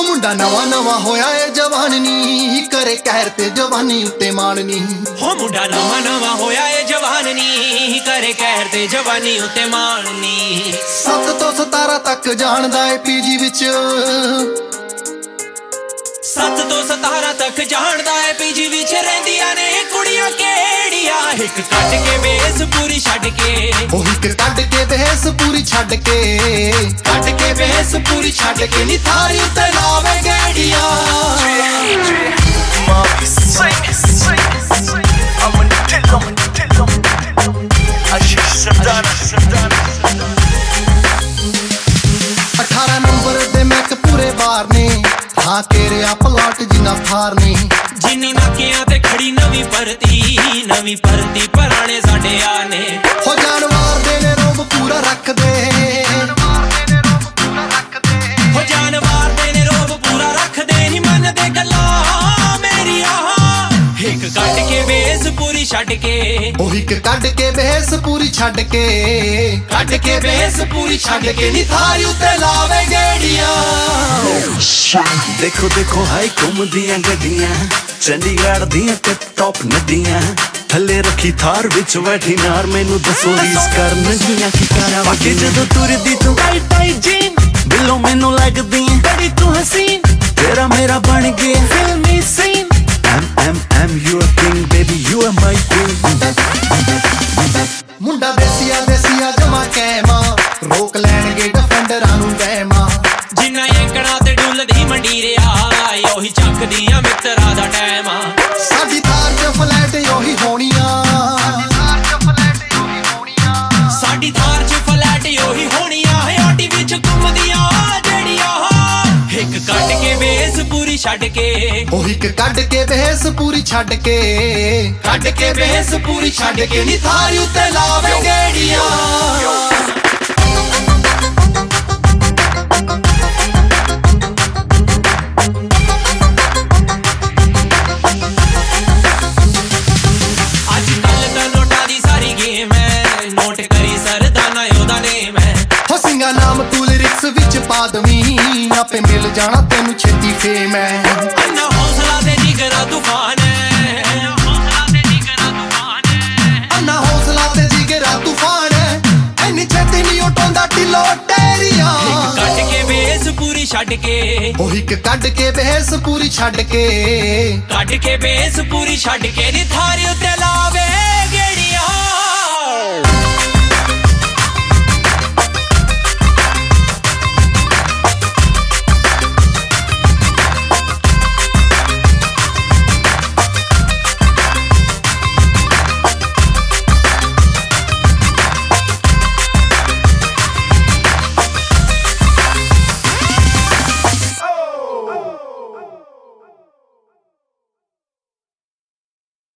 ਹੋ ਮੁੰਡਾ ਨਵਾਂ ਨਵਾਂ ਹੋਇਆ ਏ ਜਵਾਨ ਨੀ ਕਰੇ ਕਹਿਰ ਤੇ ਜਵਾਨੀ ਉੱਤੇ ਮਾਣ ਨੀ ਹੋ ਮੁੰਡਾ ਨਵਾਂ ਨਵਾਂ ਹੋਇਆ ਏ ਜਵਾਨ ਨੀ ਕਰੇ ਕਹਿਰ ਤੇ ਜਵਾਨੀ ਉੱਤੇ ਮਾਣ ਨੀ 7 ਤੋਂ 17 ਤੱਕ ਜਾਣਦਾ ਏ ਪੀਜੀ ਵਿੱਚ। 7 ਤੋਂ 17 ਤੱਕ ਜਾਣਦਾ ਏ ਪੀਜੀ ਵਿੱਚ ਰਹਿੰਦੀਆਂ ਨੇ ਕੱਟ ਕੇ ਪੂਰੀ ਛੱਡ ਕੇ। ਉਹ ਕੱਢ ਕੇ ਬਹਿਸ ਪੂਰੀ ਛੱਡ ਕੇ। ਕੱਟ ਕੇ ਵੇਸ ਪੂਰੀ ਛੱਡ ਕੇ ਨੀ ਥਾਰੀ ਉੱਤੇ ਹਾਂ ਕੇਰਿਆ ਪਲਾਟ ਜਿੰਨਾ ਥਾਰ ਨੇ ਜਿੰਨੀ ਨਾਕਿਆਂ ਤੇ ਖੜੀ ਨਵੀਂ ਪਰਤੀ ਨਵੀਂ ਪਰਤੀ ਪੁਰਾਣੇ ਸਾਡੇ ਆ ਨੇ ਹੋ ਜਾਨਵਾਰ ਦੇ ਨੇ ਰੋਬ ਪੂਰਾ ਰੱਖਦੇ ਇੱਕ ਕੱਟ ਕੇ ਵੇਸ ਪੂਰੀ ਛੱਡ ਕੇ। ਉਹ ਇੱਕ ਕੱਢ ਕੇ ਬਹਿਸ ਪੂਰੀ ਛੱਡ ਕੇ। ਕੱਟ ਕੇ ਵੇਸ ਪੂਰੀ ਛੱਡ ਕੇ ਨੀ ਥਾਰੀ ਉੱਤੇ ਲਾਵੇ ਗੇੜੀਆਂ। ਦੇਖੋ ਦੇਖੋ ਹਾਈ ਘੁੰਮਦੀਆਂ ਗੱਡੀਆਂ ਚੰਡੀਗੜ੍ਹ ਦੀਆਂ ਟਿਪ ਟੌਪ ਨਦੀਆਂ ਥੱਲੇ ਰੱਖੀ ਥਾਰ ਵਿੱਚ ਬੈਠੀ ਨਾਰ ਮੈਨੂੰ ਦੱਸੋ ਰੀਸ ਕਰਨ ਜੀਆਂ ਕੀ ਕਰਾਂ? ਬਾਕੀ ਜਦੋਂ ਤੁਰਦੀ ਤੂੰ ਟਾਈ ਟਾਈ ਜੀਨ। ਬਿੱਲੋ ਮੈਨੂੰ ਲੱਗਦੀ ਬੜੀ ਤੂੰ ਹਸੀਨ। ਤੇਰਾ ਮੇਰਾ ਬਣ ਗਿਆ। ਫਿਲਮੀ ਸੀਨ ਮੁੰਡਾ ਦੇਸੀਆ ਦੇਸੀਆ ਜਮਾ ਕੈਮਾ। ਰੋਕ ਲੈਣਗੇ ਡਿਫੈਂਡਰਾਂ ਨੂੰ ਵਹਿਮਾ। ਛੱਡ ਕੇ। ਉਹ ਇੱਕ ਕੱਢ ਕੇ ਬਹਿਸ ਪੂਰੀ ਛੱਡ ਕੇ। ਕੱਟ ਕੇ ਵੇਸ ਪੂਰੀ ਛੱਡ ਕੇ ਨੀ ਥਾਰੀ ਉੱਤੇ ਲਾਵੇ ਗੇੜੀਆਂ। ਨਾਮ ਤੂੰ ਲਿਰਿਕਸ ਵਿੱਚ ਪਾ ਦਵੀਂ ਆਪੇ ਮਿਲ ਜਾਣਾ ਤੈਨੂੰ ਛੇਤੀ ਫੇਮ ਐ ਅੰਨਾ ਹੌਸਲਾ ਤੇ ਜਿਗਰਾ ਤੂਫਾਨ ਅੰਨਾ ਹੌਸਲਾ ਜਿਗਰਾ ਐ ਐਨੀ ਛੇਤੀ ਨਹੀਂ ਉਟਾਉਂਦਾ ਢਿੱਲੋ ਟੇਰੀਆਂ ਕੱਟ ਕੇ ਵੇਸ ਪੂਰੀ ਛੱਡ ਕੇ। ਉਹ ਇੱਕ ਕੱਢ ਕੇ ਬਹਿਸ ਪੂਰੀ ਛੱਡ ਕੇ। ਕੱਢ ਕੇ ਬੇਸ ਪੂਰੀ ਛੱਡ ਕੇ। ਨੀ ਥਾਰੀ ਉੱਤੇ